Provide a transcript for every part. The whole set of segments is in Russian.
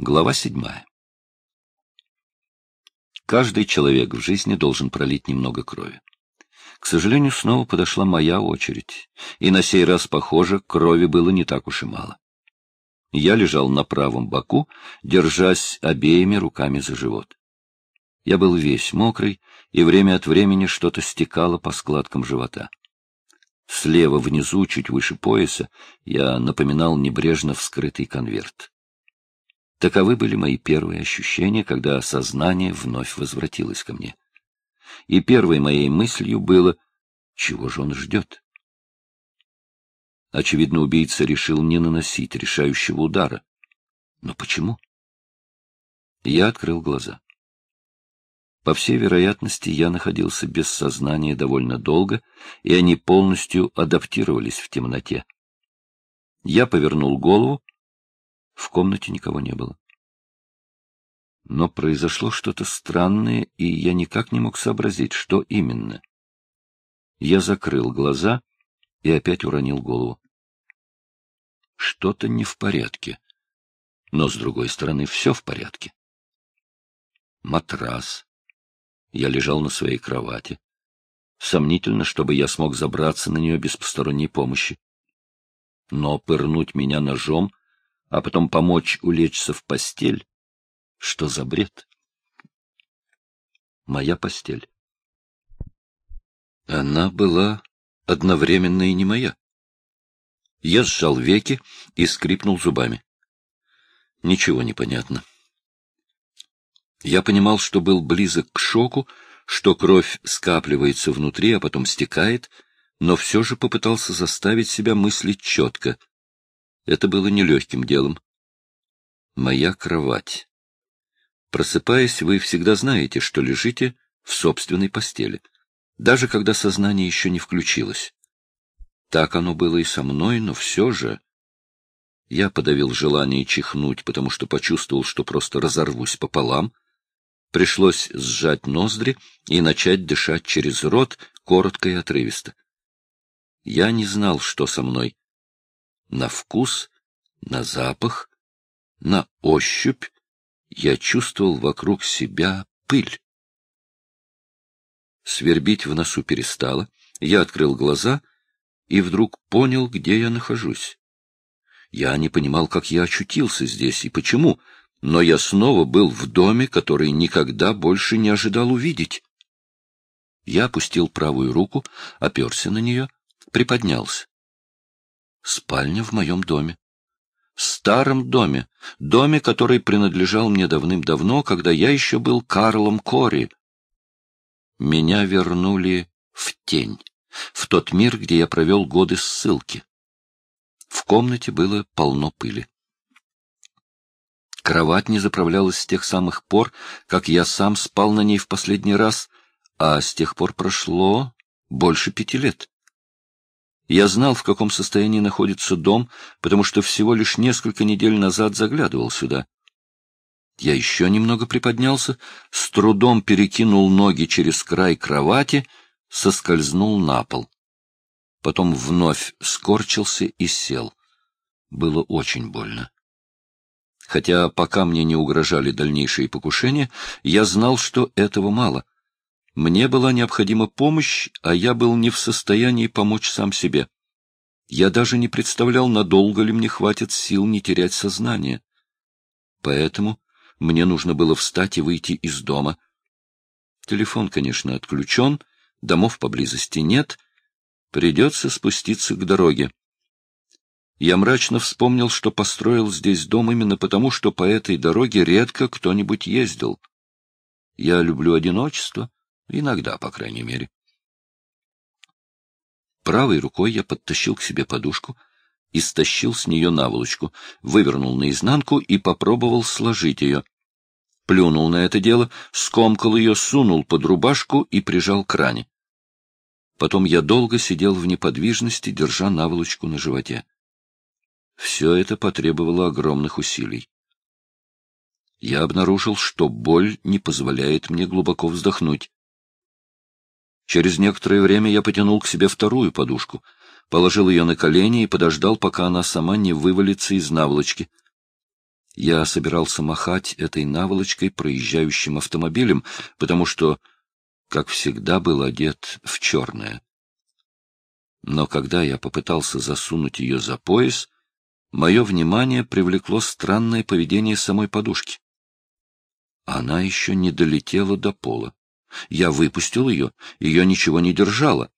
Глава седьмая. Каждый человек в жизни должен пролить немного крови. К сожалению, снова подошла моя очередь, и на сей раз, похоже, крови было не так уж и мало. Я лежал на правом боку, держась обеими руками за живот. Я был весь мокрый, и время от времени что-то стекало по складкам живота. Слева внизу, чуть выше пояса, я напоминал небрежно вскрытый конверт. Таковы были мои первые ощущения, когда сознание вновь возвратилось ко мне. И первой моей мыслью было, чего же он ждет? Очевидно, убийца решил не наносить решающего удара. Но почему? Я открыл глаза. По всей вероятности, я находился без сознания довольно долго, и они полностью адаптировались в темноте. Я повернул голову в комнате никого не было. Но произошло что-то странное, и я никак не мог сообразить, что именно. Я закрыл глаза и опять уронил голову. Что-то не в порядке. Но, с другой стороны, все в порядке. Матрас. Я лежал на своей кровати. Сомнительно, чтобы я смог забраться на нее без посторонней помощи. Но пырнуть меня ножом а потом помочь улечься в постель. Что за бред? Моя постель. Она была одновременно и не моя. Я сжал веки и скрипнул зубами. Ничего не понятно. Я понимал, что был близок к шоку, что кровь скапливается внутри, а потом стекает, но все же попытался заставить себя мыслить четко. Это было нелегким делом. Моя кровать. Просыпаясь, вы всегда знаете, что лежите в собственной постели, даже когда сознание еще не включилось. Так оно было и со мной, но все же... Я подавил желание чихнуть, потому что почувствовал, что просто разорвусь пополам. Пришлось сжать ноздри и начать дышать через рот, коротко и отрывисто. Я не знал, что со мной, на вкус, на запах, на ощупь я чувствовал вокруг себя пыль. Свербить в носу перестало, я открыл глаза и вдруг понял, где я нахожусь. Я не понимал, как я очутился здесь и почему, но я снова был в доме, который никогда больше не ожидал увидеть. Я опустил правую руку, оперся на нее, приподнялся. Спальня в моем доме. Старом доме, доме, который принадлежал мне давным-давно, когда я еще был Карлом Кори. Меня вернули в тень, в тот мир, где я провел годы ссылки. В комнате было полно пыли. Кровать не заправлялась с тех самых пор, как я сам спал на ней в последний раз, а с тех пор прошло больше пяти лет. Я знал, в каком состоянии находится дом, потому что всего лишь несколько недель назад заглядывал сюда. Я еще немного приподнялся, с трудом перекинул ноги через край кровати, соскользнул на пол. Потом вновь скорчился и сел. Было очень больно. Хотя пока мне не угрожали дальнейшие покушения, я знал, что этого мало — мне была необходима помощь, а я был не в состоянии помочь сам себе. Я даже не представлял, надолго ли мне хватит сил не терять сознание. Поэтому мне нужно было встать и выйти из дома. Телефон, конечно, отключен, домов поблизости нет, придется спуститься к дороге. Я мрачно вспомнил, что построил здесь дом именно потому, что по этой дороге редко кто-нибудь ездил. Я люблю одиночество, Иногда, по крайней мере. Правой рукой я подтащил к себе подушку и стащил с нее наволочку, вывернул наизнанку и попробовал сложить ее. Плюнул на это дело, скомкал ее, сунул под рубашку и прижал к ране. Потом я долго сидел в неподвижности, держа наволочку на животе. Все это потребовало огромных усилий. Я обнаружил, что боль не позволяет мне глубоко вздохнуть. Через некоторое время я потянул к себе вторую подушку, положил ее на колени и подождал, пока она сама не вывалится из наволочки. Я собирался махать этой наволочкой проезжающим автомобилем, потому что, как всегда, был одет в черное. Но когда я попытался засунуть ее за пояс, мое внимание привлекло странное поведение самой подушки. Она еще не долетела до пола. Я выпустил ее, ее ничего не держало.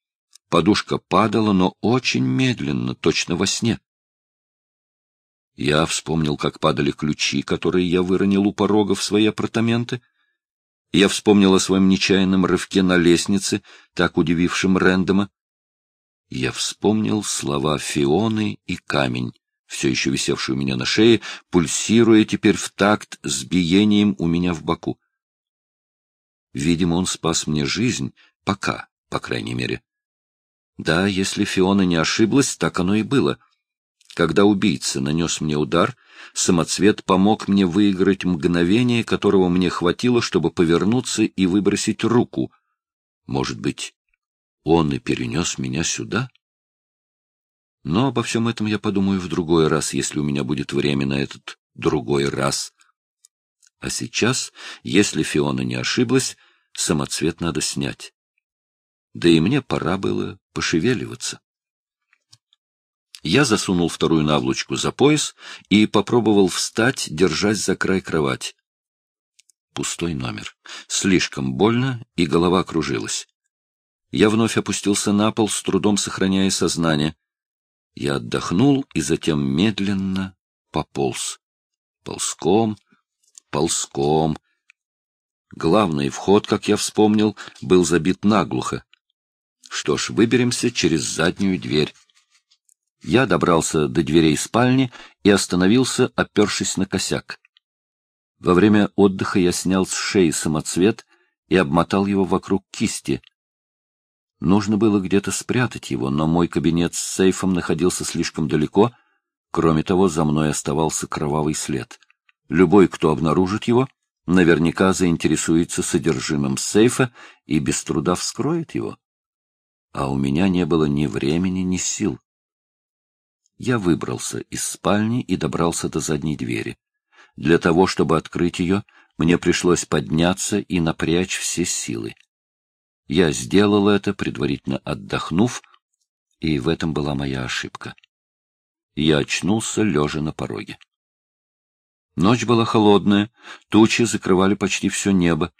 Подушка падала, но очень медленно, точно во сне. Я вспомнил, как падали ключи, которые я выронил у порога в свои апартаменты. Я вспомнил о своем нечаянном рывке на лестнице, так удивившем Рэндома. Я вспомнил слова Фионы и камень, все еще висевший у меня на шее, пульсируя теперь в такт с биением у меня в боку. Видимо, он спас мне жизнь, пока, по крайней мере. Да, если Фиона не ошиблась, так оно и было. Когда убийца нанес мне удар, самоцвет помог мне выиграть мгновение, которого мне хватило, чтобы повернуться и выбросить руку. Может быть, он и перенес меня сюда? Но обо всем этом я подумаю в другой раз, если у меня будет время на этот другой раз. А сейчас, если Фиона не ошиблась, самоцвет надо снять. Да и мне пора было пошевеливаться. Я засунул вторую наволочку за пояс и попробовал встать, держась за край кровати. Пустой номер. Слишком больно, и голова кружилась. Я вновь опустился на пол, с трудом сохраняя сознание. Я отдохнул и затем медленно пополз. Ползком, ползком. Главный вход, как я вспомнил, был забит наглухо. Что ж, выберемся через заднюю дверь. Я добрался до дверей спальни и остановился, опершись на косяк. Во время отдыха я снял с шеи самоцвет и обмотал его вокруг кисти, Нужно было где-то спрятать его, но мой кабинет с сейфом находился слишком далеко. Кроме того, за мной оставался кровавый след. Любой, кто обнаружит его, наверняка заинтересуется содержимым сейфа и без труда вскроет его. А у меня не было ни времени, ни сил. Я выбрался из спальни и добрался до задней двери. Для того, чтобы открыть ее, мне пришлось подняться и напрячь все силы. Я сделал это, предварительно отдохнув, и в этом была моя ошибка. Я очнулся, лежа на пороге. Ночь была холодная, тучи закрывали почти все небо.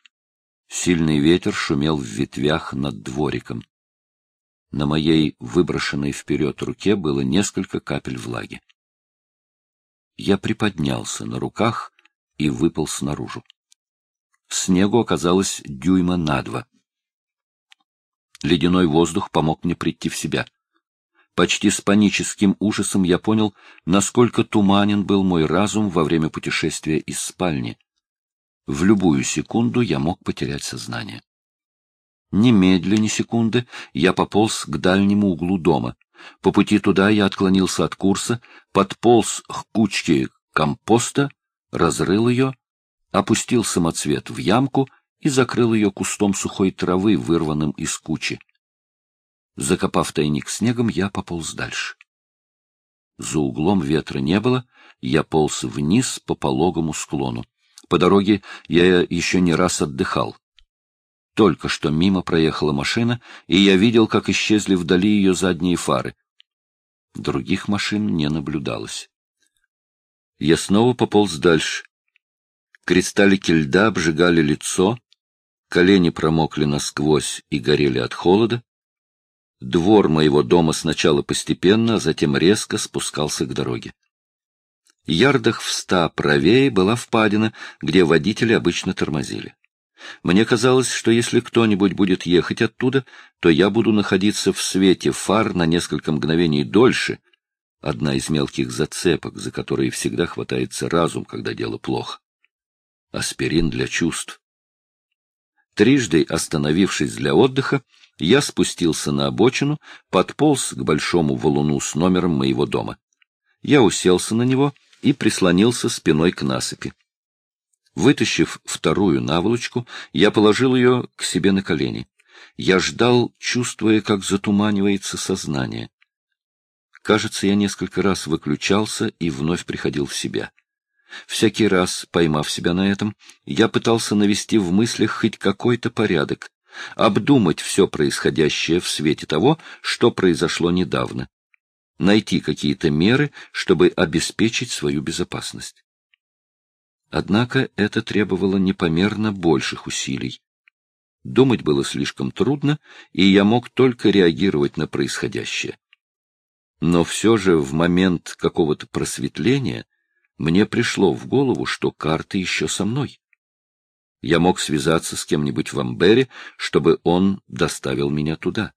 Сильный ветер шумел в ветвях над двориком. На моей выброшенной вперед руке было несколько капель влаги. Я приподнялся на руках и выпал снаружи. Снегу оказалось дюйма на два. Ледяной воздух помог мне прийти в себя. Почти с паническим ужасом я понял, насколько туманен был мой разум во время путешествия из спальни. В любую секунду я мог потерять сознание. Немедленно ни секунды я пополз к дальнему углу дома. По пути туда я отклонился от курса, подполз к кучке компоста, разрыл ее, опустил самоцвет в ямку — и закрыл ее кустом сухой травы, вырванным из кучи. Закопав тайник снегом, я пополз дальше. За углом ветра не было, я полз вниз по пологому склону. По дороге я еще не раз отдыхал. Только что мимо проехала машина, и я видел, как исчезли вдали ее задние фары. Других машин не наблюдалось. Я снова пополз дальше. Кристаллики льда обжигали лицо, колени промокли насквозь и горели от холода. Двор моего дома сначала постепенно, а затем резко спускался к дороге. Ярдах в ста правее была впадина, где водители обычно тормозили. Мне казалось, что если кто-нибудь будет ехать оттуда, то я буду находиться в свете фар на несколько мгновений дольше. Одна из мелких зацепок, за которые всегда хватается разум, когда дело плохо. Аспирин для чувств. Трижды остановившись для отдыха, я спустился на обочину, подполз к большому валуну с номером моего дома. Я уселся на него и прислонился спиной к насыпи. Вытащив вторую наволочку, я положил ее к себе на колени. Я ждал, чувствуя, как затуманивается сознание. Кажется, я несколько раз выключался и вновь приходил в себя. Всякий раз, поймав себя на этом, я пытался навести в мыслях хоть какой-то порядок, обдумать все происходящее в свете того, что произошло недавно, найти какие-то меры, чтобы обеспечить свою безопасность. Однако это требовало непомерно больших усилий. Думать было слишком трудно, и я мог только реагировать на происходящее. Но все же в момент какого-то просветления мне пришло в голову, что карты еще со мной. Я мог связаться с кем-нибудь в Амбере, чтобы он доставил меня туда.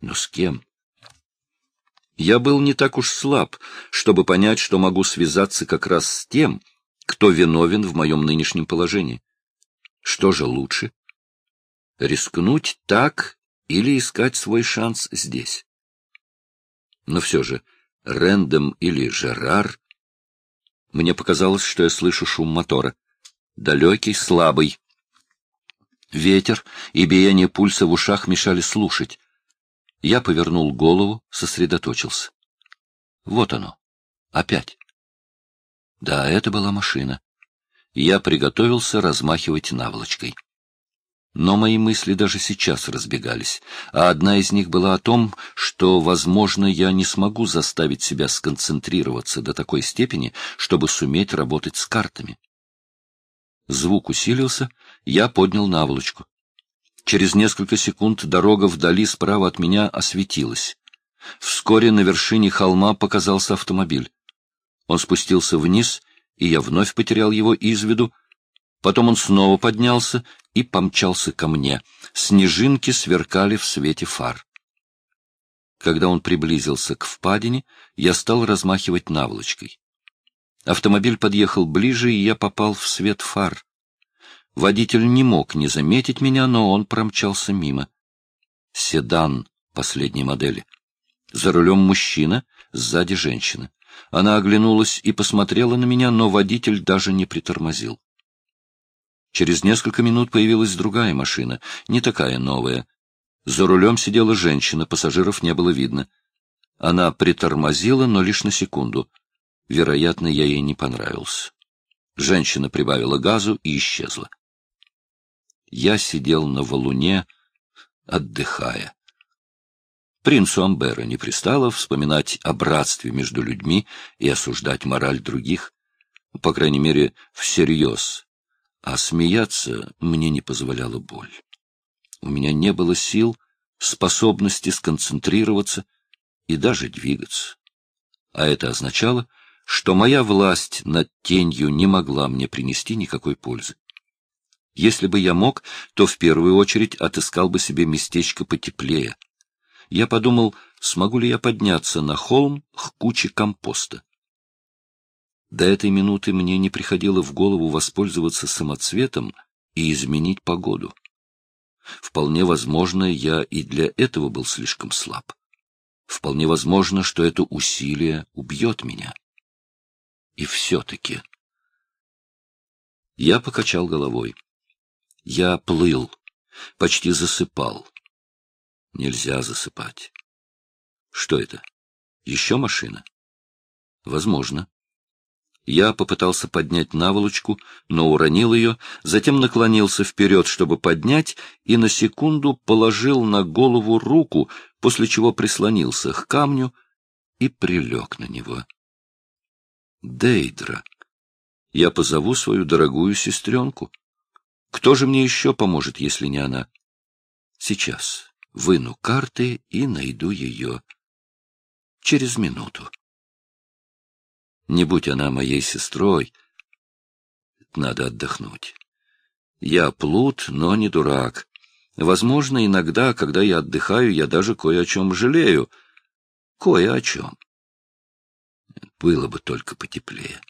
Но с кем? Я был не так уж слаб, чтобы понять, что могу связаться как раз с тем, кто виновен в моем нынешнем положении. Что же лучше? Рискнуть так или искать свой шанс здесь? Но все же, Рэндом или Жерар... Мне показалось, что я слышу шум мотора. Далекий, слабый. Ветер и биение пульса в ушах мешали слушать. Я повернул голову, сосредоточился. Вот оно. Опять. Да, это была машина. Я приготовился размахивать наволочкой. Но мои мысли даже сейчас разбегались, а одна из них была о том, что, возможно, я не смогу заставить себя сконцентрироваться до такой степени, чтобы суметь работать с картами. Звук усилился, я поднял наволочку. Через несколько секунд дорога вдали справа от меня осветилась. Вскоре на вершине холма показался автомобиль. Он спустился вниз, и я вновь потерял его из виду. Потом он снова поднялся и помчался ко мне. Снежинки сверкали в свете фар. Когда он приблизился к впадине, я стал размахивать наволочкой. Автомобиль подъехал ближе, и я попал в свет фар. Водитель не мог не заметить меня, но он промчался мимо. Седан последней модели. За рулем мужчина, сзади женщина. Она оглянулась и посмотрела на меня, но водитель даже не притормозил. Через несколько минут появилась другая машина, не такая новая. За рулем сидела женщина, пассажиров не было видно. Она притормозила, но лишь на секунду. Вероятно, я ей не понравился. Женщина прибавила газу и исчезла. Я сидел на валуне, отдыхая. Принцу Амбера не пристало вспоминать о братстве между людьми и осуждать мораль других, по крайней мере, всерьез, а смеяться мне не позволяла боль. У меня не было сил, способности сконцентрироваться и даже двигаться. А это означало, что моя власть над тенью не могла мне принести никакой пользы. Если бы я мог, то в первую очередь отыскал бы себе местечко потеплее — я подумал, смогу ли я подняться на холм к куче компоста. До этой минуты мне не приходило в голову воспользоваться самоцветом и изменить погоду. Вполне возможно, я и для этого был слишком слаб. Вполне возможно, что это усилие убьет меня. И все-таки... Я покачал головой. Я плыл, почти засыпал. Нельзя засыпать. Что это? Еще машина? Возможно. Я попытался поднять наволочку, но уронил ее, затем наклонился вперед, чтобы поднять, и на секунду положил на голову руку, после чего прислонился к камню и прилег на него. Дейдра. Я позову свою дорогую сестренку. Кто же мне еще поможет, если не она? Сейчас выну карты и найду ее. Через минуту. Не будь она моей сестрой, надо отдохнуть. Я плут, но не дурак. Возможно, иногда, когда я отдыхаю, я даже кое о чем жалею. Кое о чем. Было бы только потеплее.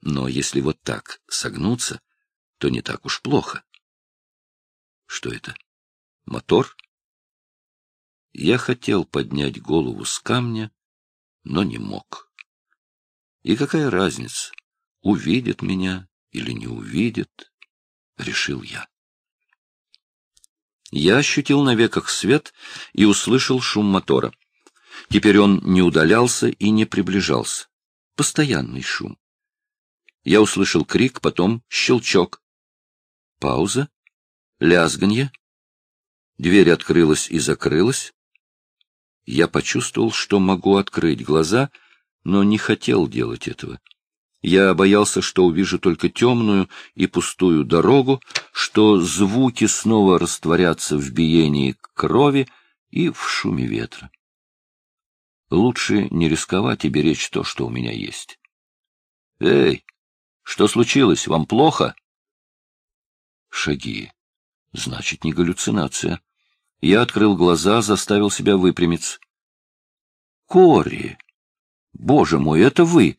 Но если вот так согнуться, то не так уж плохо. Что это? Мотор? Я хотел поднять голову с камня, но не мог. И какая разница, увидит меня или не увидит, решил я. Я ощутил на веках свет и услышал шум мотора. Теперь он не удалялся и не приближался. Постоянный шум. Я услышал крик, потом щелчок. Пауза. Лязганье. Дверь открылась и закрылась. Я почувствовал, что могу открыть глаза, но не хотел делать этого. Я боялся, что увижу только темную и пустую дорогу, что звуки снова растворятся в биении крови и в шуме ветра. Лучше не рисковать и беречь то, что у меня есть. — Эй, что случилось? Вам плохо? Шаги. Значит, не галлюцинация. Я открыл глаза, заставил себя выпрямиться. — Кори! Боже мой, это вы!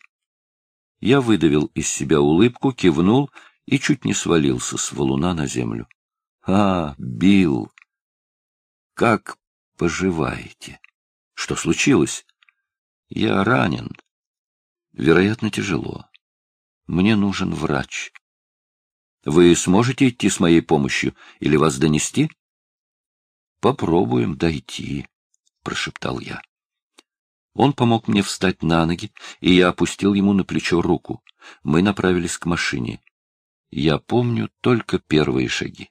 Я выдавил из себя улыбку, кивнул и чуть не свалился с валуна на землю. — А, Билл! Как поживаете? Что случилось? Я ранен. Вероятно, тяжело. Мне нужен врач. Вы сможете идти с моей помощью или вас донести? Попробуем дойти, прошептал я. Он помог мне встать на ноги, и я опустил ему на плечо руку. Мы направились к машине. Я помню только первые шаги.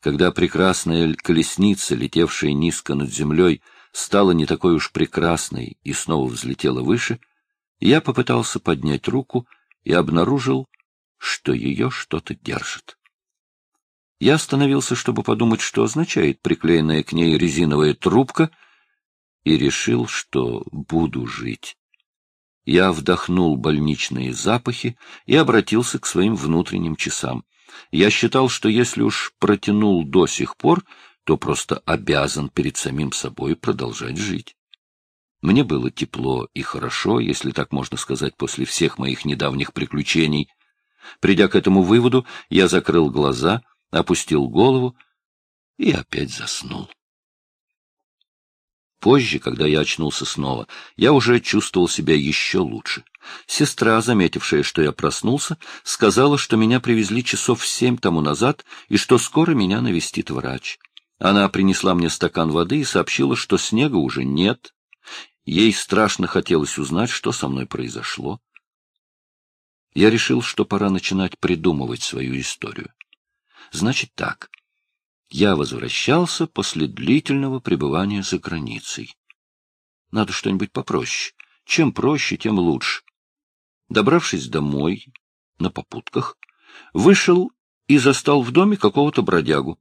Когда прекрасная колесница, летевшая низко над землей, стала не такой уж прекрасной и снова взлетела выше, я попытался поднять руку и обнаружил, что ее что-то держит. Я остановился, чтобы подумать, что означает приклеенная к ней резиновая трубка, и решил, что буду жить. Я вдохнул больничные запахи и обратился к своим внутренним часам. Я считал, что если уж протянул до сих пор, то просто обязан перед самим собой продолжать жить. Мне было тепло и хорошо, если так можно сказать, после всех моих недавних приключений. Придя к этому выводу, я закрыл глаза, опустил голову и опять заснул. Позже, когда я очнулся снова, я уже чувствовал себя еще лучше. Сестра, заметившая, что я проснулся, сказала, что меня привезли часов семь тому назад и что скоро меня навестит врач. Она принесла мне стакан воды и сообщила, что снега уже нет. Ей страшно хотелось узнать, что со мной произошло. Я решил, что пора начинать придумывать свою историю. Значит так. Я возвращался после длительного пребывания за границей. Надо что-нибудь попроще. Чем проще, тем лучше. Добравшись домой, на попутках, вышел и застал в доме какого-то бродягу.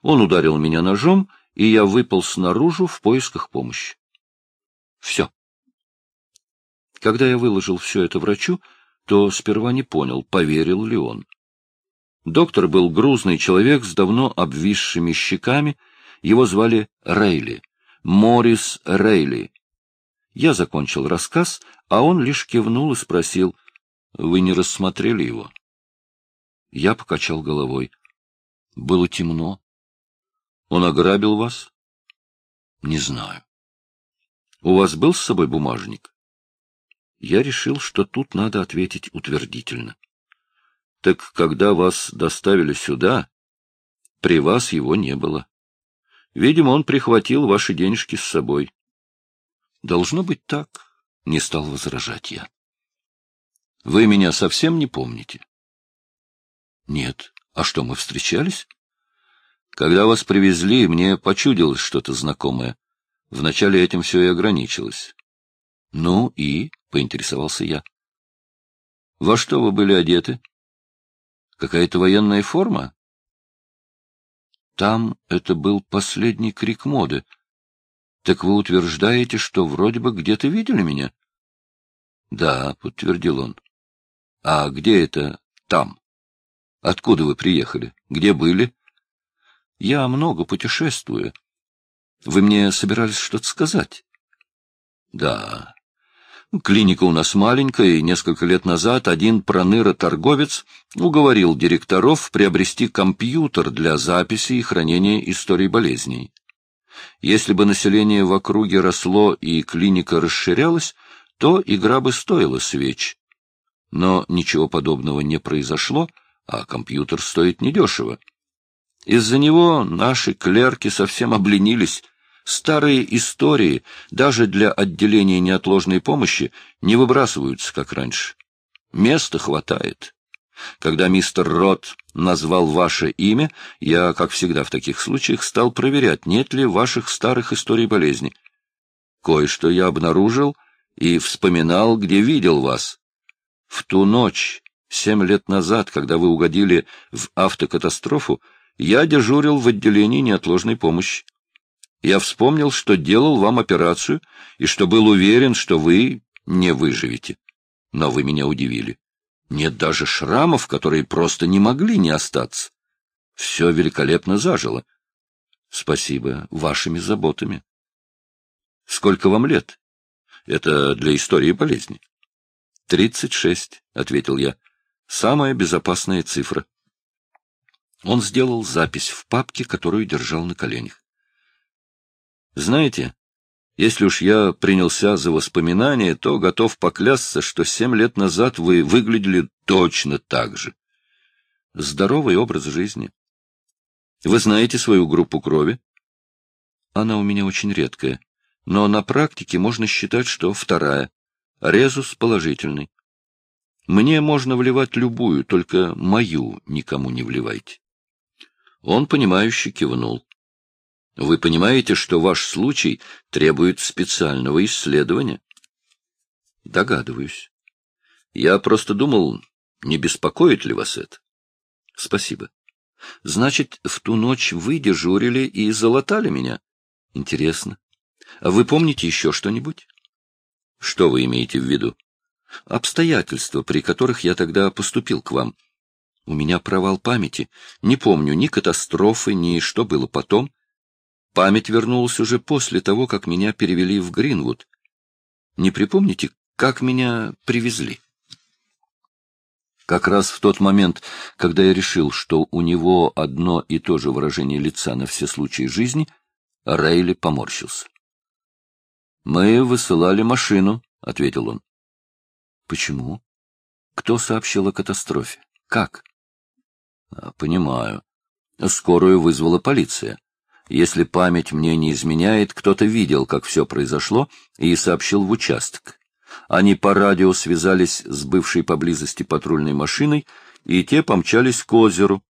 Он ударил меня ножом, и я выпал снаружи в поисках помощи. Все. Когда я выложил все это врачу, то сперва не понял, поверил ли он. Доктор был грузный человек с давно обвисшими щеками, его звали Рейли, Морис Рейли. Я закончил рассказ, а он лишь кивнул и спросил, «Вы не рассмотрели его?» Я покачал головой. Было темно. Он ограбил вас? Не знаю. У вас был с собой бумажник? Я решил, что тут надо ответить утвердительно. Так когда вас доставили сюда, при вас его не было. Видимо, он прихватил ваши денежки с собой. Должно быть так, — не стал возражать я. Вы меня совсем не помните? Нет. А что, мы встречались? Когда вас привезли, мне почудилось что-то знакомое. Вначале этим все и ограничилось. — Ну и? — поинтересовался я. — Во что вы были одеты? Какая-то военная форма? Там это был последний крик моды. Так вы утверждаете, что вроде бы где-то видели меня? — Да, — подтвердил он. — А где это там? Откуда вы приехали? Где были? Я много путешествую. Вы мне собирались что-то сказать? Да. Клиника у нас маленькая, и несколько лет назад один проныра-торговец уговорил директоров приобрести компьютер для записи и хранения историй болезней. Если бы население в округе росло и клиника расширялась, то игра бы стоила свеч. Но ничего подобного не произошло, а компьютер стоит недешево. Из-за него наши клерки совсем обленились. Старые истории, даже для отделения неотложной помощи, не выбрасываются, как раньше. Места хватает. Когда мистер Рот назвал ваше имя, я, как всегда в таких случаях, стал проверять, нет ли ваших старых историй болезни. Кое-что я обнаружил и вспоминал, где видел вас. В ту ночь, семь лет назад, когда вы угодили в автокатастрофу, я дежурил в отделении неотложной помощи. Я вспомнил, что делал вам операцию и что был уверен, что вы не выживете. Но вы меня удивили. Нет даже шрамов, которые просто не могли не остаться. Все великолепно зажило. Спасибо вашими заботами. Сколько вам лет? Это для истории болезни. Тридцать шесть, — ответил я. Самая безопасная цифра. Он сделал запись в папке, которую держал на коленях. Знаете, если уж я принялся за воспоминания, то готов поклясться, что семь лет назад вы выглядели точно так же. Здоровый образ жизни. Вы знаете свою группу крови? Она у меня очень редкая, но на практике можно считать, что вторая. Резус положительный. Мне можно вливать любую, только мою никому не вливайте. Он, понимающе кивнул. Вы понимаете, что ваш случай требует специального исследования? Догадываюсь. Я просто думал, не беспокоит ли вас это? Спасибо. Значит, в ту ночь вы дежурили и залатали меня? Интересно. А вы помните еще что-нибудь? Что вы имеете в виду? Обстоятельства, при которых я тогда поступил к вам. У меня провал памяти. Не помню ни катастрофы, ни что было потом. Память вернулась уже после того, как меня перевели в Гринвуд. Не припомните, как меня привезли? Как раз в тот момент, когда я решил, что у него одно и то же выражение лица на все случаи жизни, Рейли поморщился. «Мы высылали машину», — ответил он. «Почему? Кто сообщил о катастрофе? Как?» «Понимаю. Скорую вызвала полиция. Если память мне не изменяет, кто-то видел, как все произошло, и сообщил в участок. Они по радио связались с бывшей поблизости патрульной машиной, и те помчались к озеру.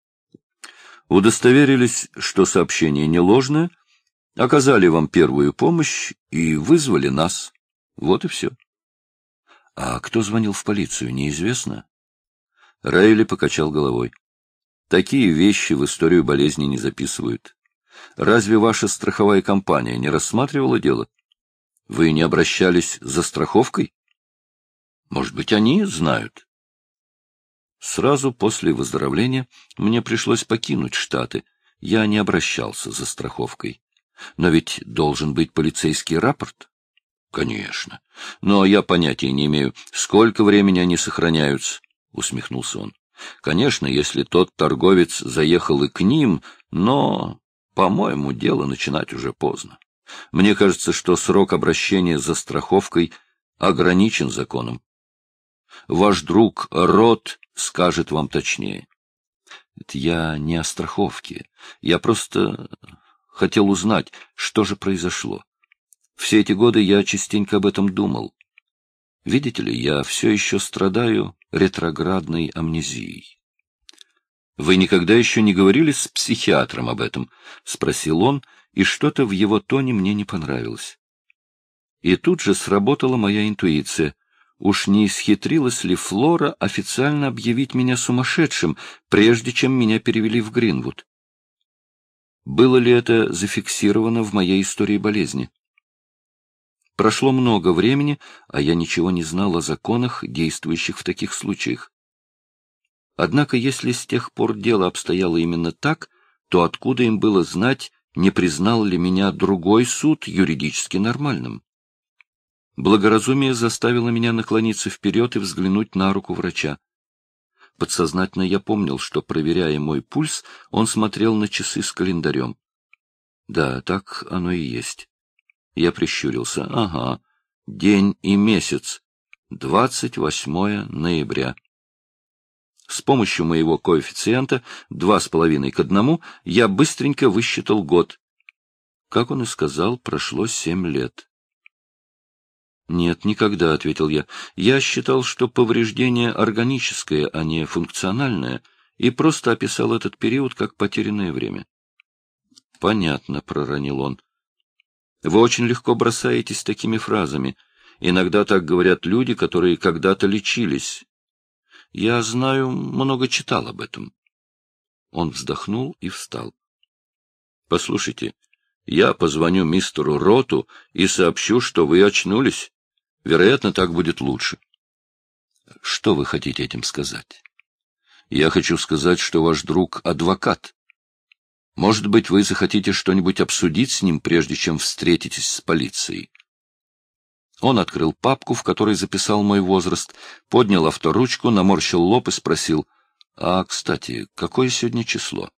Удостоверились, что сообщение не ложное, оказали вам первую помощь и вызвали нас. Вот и все. А кто звонил в полицию, неизвестно? Рейли покачал головой. Такие вещи в историю болезни не записывают. Разве ваша страховая компания не рассматривала дело? Вы не обращались за страховкой? Может быть, они знают? Сразу после выздоровления мне пришлось покинуть Штаты. Я не обращался за страховкой. Но ведь должен быть полицейский рапорт. Конечно. Но я понятия не имею, сколько времени они сохраняются, — усмехнулся он. Конечно, если тот торговец заехал и к ним, но по-моему, дело начинать уже поздно. Мне кажется, что срок обращения за страховкой ограничен законом. Ваш друг Рот скажет вам точнее. Это я не о страховке. Я просто хотел узнать, что же произошло. Все эти годы я частенько об этом думал. Видите ли, я все еще страдаю ретроградной амнезией. Вы никогда еще не говорили с психиатром об этом? — спросил он, и что-то в его тоне мне не понравилось. И тут же сработала моя интуиция. Уж не исхитрилась ли Флора официально объявить меня сумасшедшим, прежде чем меня перевели в Гринвуд? Было ли это зафиксировано в моей истории болезни? Прошло много времени, а я ничего не знал о законах, действующих в таких случаях. Однако, если с тех пор дело обстояло именно так, то откуда им было знать, не признал ли меня другой суд юридически нормальным? Благоразумие заставило меня наклониться вперед и взглянуть на руку врача. Подсознательно я помнил, что, проверяя мой пульс, он смотрел на часы с календарем. Да, так оно и есть. Я прищурился. Ага, день и месяц. Двадцать восьмое ноября. С помощью моего коэффициента два с половиной к одному я быстренько высчитал год. Как он и сказал, прошло семь лет. Нет, никогда, — ответил я. Я считал, что повреждение органическое, а не функциональное, и просто описал этот период как потерянное время. Понятно, — проронил он. Вы очень легко бросаетесь такими фразами. Иногда так говорят люди, которые когда-то лечились. Я знаю, много читал об этом. Он вздохнул и встал. — Послушайте, я позвоню мистеру Роту и сообщу, что вы очнулись. Вероятно, так будет лучше. Что вы хотите этим сказать? Я хочу сказать, что ваш друг — адвокат. Может быть, вы захотите что-нибудь обсудить с ним, прежде чем встретитесь с полицией. Он открыл папку, в которой записал мой возраст, поднял авторучку, наморщил лоб и спросил, «А, кстати, какое сегодня число?»